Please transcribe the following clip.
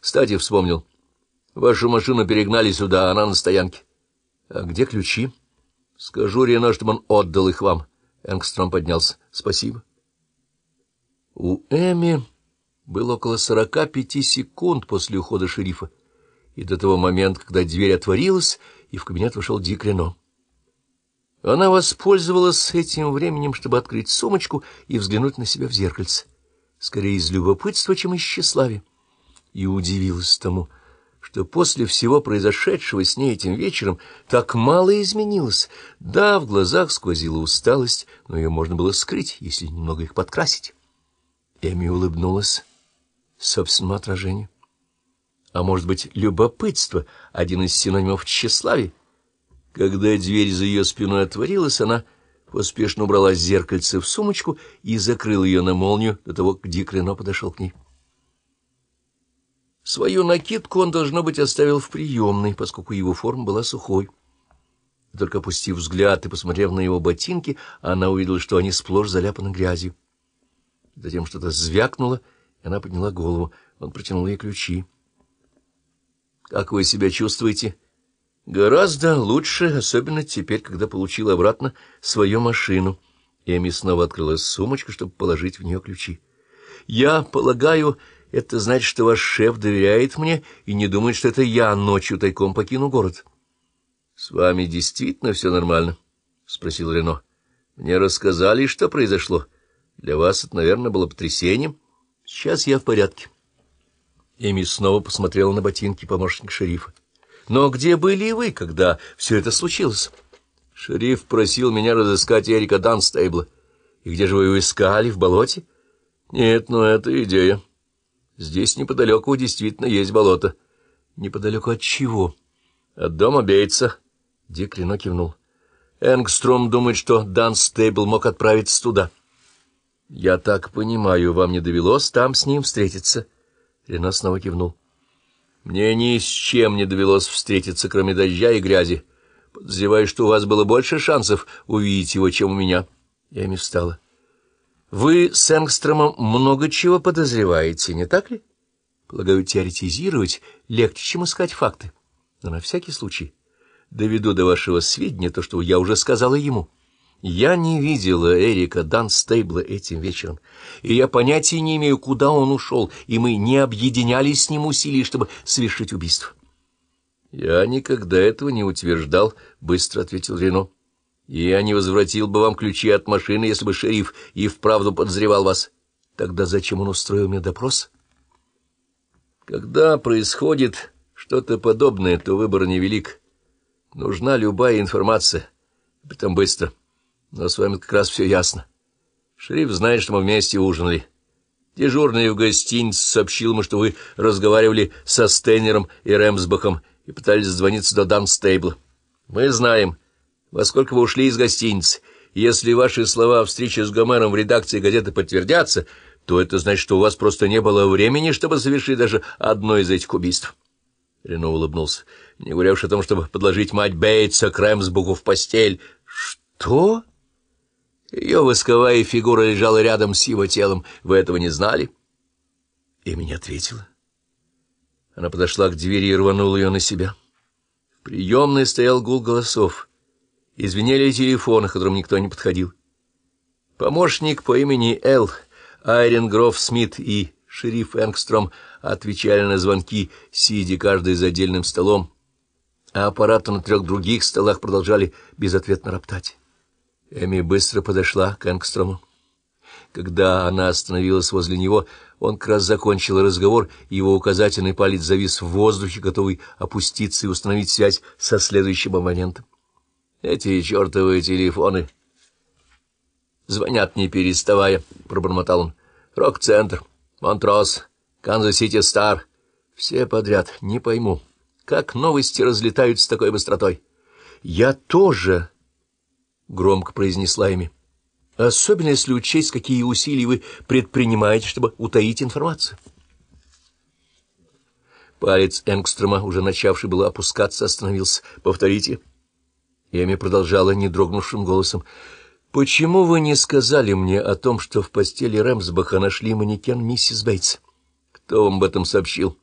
Кстати, вспомнил. Вашу машину перегнали сюда, она на стоянке. А где ключи? Скажу Рено, чтобы он отдал их вам. Энгстром поднялся. Спасибо. У Эми было около сорока пяти секунд после ухода шерифа, и до того момента, когда дверь отворилась, и в кабинет вошел Дик Рено. Она воспользовалась этим временем, чтобы открыть сумочку и взглянуть на себя в зеркальце, скорее из любопытства, чем из тщеславия, и удивилась тому, что после всего произошедшего с ней этим вечером так мало изменилось. Да, в глазах сквозила усталость, но ее можно было скрыть, если немного их подкрасить. Эми улыбнулась собственному отражению. А может быть, любопытство — один из синонимов тщеславия? Когда дверь за ее спиной отворилась, она поспешно убрала зеркальце в сумочку и закрыла ее на молнию до того, как Дик Рено подошел к ней. Свою накидку он, должно быть, оставил в приемной, поскольку его форма была сухой. Только опустив взгляд и посмотрев на его ботинки, она увидела, что они сплошь заляпаны грязью. Затем что-то звякнуло, и она подняла голову. Он протянул ей ключи. — Как вы себя чувствуете? — Гораздо лучше, особенно теперь, когда получил обратно свою машину. Эми снова открыла сумочку, чтобы положить в нее ключи. — Я полагаю, это значит, что ваш шеф доверяет мне и не думает, что это я ночью тайком покину город. — С вами действительно все нормально? — спросил Рено. — Мне рассказали, что произошло. Для вас это, наверное, было потрясением. Сейчас я в порядке. Эми снова посмотрела на ботинки помощника шерифа. Но где были вы, когда все это случилось? Шериф просил меня разыскать Эрика Данстейбла. И где же вы его искали, в болоте? Нет, ну это идея. Здесь неподалеку действительно есть болото. Неподалеку от чего? От дома Бейтса. Дик Рено кивнул. Энгстром думает, что Данстейбл мог отправиться туда. Я так понимаю, вам не довелось там с ним встретиться? Рено снова кивнул. Мне ни с чем не довелось встретиться, кроме дождя и грязи. Подозреваю, что у вас было больше шансов увидеть его, чем у меня. Эми встала. Вы с Энгстромом много чего подозреваете, не так ли? Полагаю, теоретизировать легче, чем искать факты. Но на всякий случай доведу до вашего сведения то, что я уже сказала ему. Я не видела Эрика Данстейбла этим вечером, и я понятия не имею, куда он ушел, и мы не объединяли с ним усилий, чтобы совершить убийство. — Я никогда этого не утверждал, — быстро ответил Рено. — Я не возвратил бы вам ключи от машины, если бы шериф и вправду подозревал вас. Тогда зачем он устроил мне допрос? — Когда происходит что-то подобное, то выбор невелик. Нужна любая информация, притом быстро. — но с вами как раз все ясно. Шериф знает, что мы вместе ужинали. Дежурный в гостинице сообщил ему, что вы разговаривали со Стейнером и Рэмсбахом и пытались звониться до Данстейбла. Мы знаем, во сколько вы ушли из гостиницы. Если ваши слова о встрече с Гомером в редакции газеты подтвердятся, то это значит, что у вас просто не было времени, чтобы совершить даже одно из этих убийств. Рено улыбнулся. Не говоря уж о том, чтобы подложить мать Бейтса к Рэмсбуху в постель. Что? Ее восковая фигура лежала рядом с его телом. Вы этого не знали? И меня ответила. Она подошла к двери и рванула ее на себя. В приемной стоял гул голосов. Извинели телефоны, к которым никто не подходил. Помощник по имени Эл, Айрен Гроф Смит и шериф Энгстром отвечали на звонки, сидя каждый за отдельным столом, а аппараты на трех других столах продолжали безответно роптать. Эми быстро подошла к Энгстрому. Когда она остановилась возле него, он как раз закончил разговор, и его указательный палец завис в воздухе, готовый опуститься и установить связь со следующим абонентом. «Эти чертовые телефоны!» «Звонят, не переставая», — пробормотал он. «Рок-центр, Монтрос, Канзас-Сити Стар. Все подряд, не пойму, как новости разлетаются с такой быстротой». «Я тоже...» — громко произнесла Эми. «Особенно, если учесть, какие усилия вы предпринимаете, чтобы утаить информацию». Палец Энгстрома, уже начавший было опускаться, остановился. «Повторите». Эми продолжала недрогнувшим голосом. «Почему вы не сказали мне о том, что в постели Рэмсбаха нашли манекен миссис Бейтс? Кто вам об этом сообщил?»